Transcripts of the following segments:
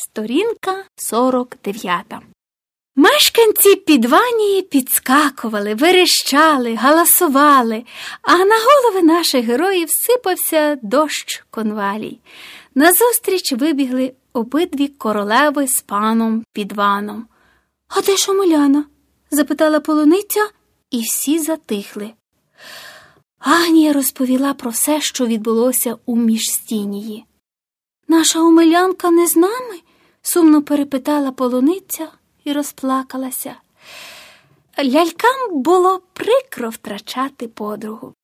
Сторінка 49. Мешканці підванії підскакували, верещали, галасували, а на голови наших героїв сипався дощ конвалій. Назустріч вибігли обидві королеви з паном підваном. А де ж Омеляна? запитала полуниця, і всі затихли. Агнія розповіла про все, що відбулося у міжстінії. Наша Омелянка не з нами? Сумно перепитала полуниця і розплакалася. Лялькам було прикро втрачати подругу.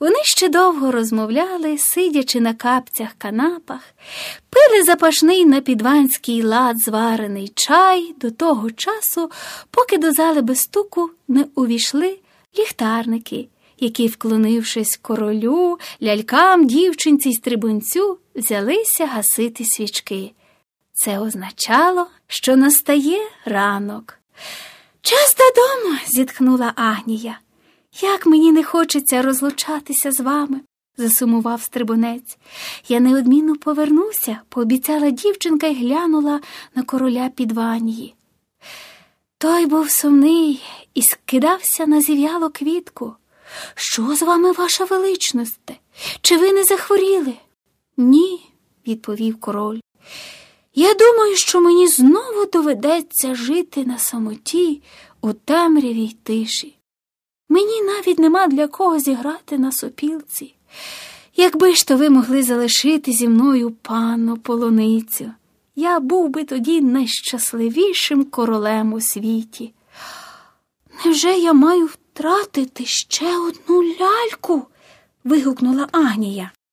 Вони ще довго розмовляли, сидячи на капцях канапах, пили запашний на підванський лад зварений чай до того часу, поки до зали без стуку не увійшли ліхтарники, які, вклонившись королю, лялькам, дівчинці й стрибунцю, взялися гасити свічки. Це означало, що настає ранок. Час додому, зітхнула Агнія. Як мені не хочеться розлучатися з вами, засумував стрибунець. Я неодмінно повернуся, пообіцяла дівчинка й глянула на короля підванії. Той був сумний і скидався на зів'ялу квітку. Що з вами, ваша величність? Чи ви не захворіли? Ні, відповів король. Я думаю, що мені знову доведеться жити на самоті у темряві й тиші. Мені навіть нема для кого зіграти на сопілці. Якби ж то ви могли залишити зі мною панну полуницю, я був би тоді найщасливішим королем у світі. Невже я маю втратити ще одну ляльку? вигукнула Агнія.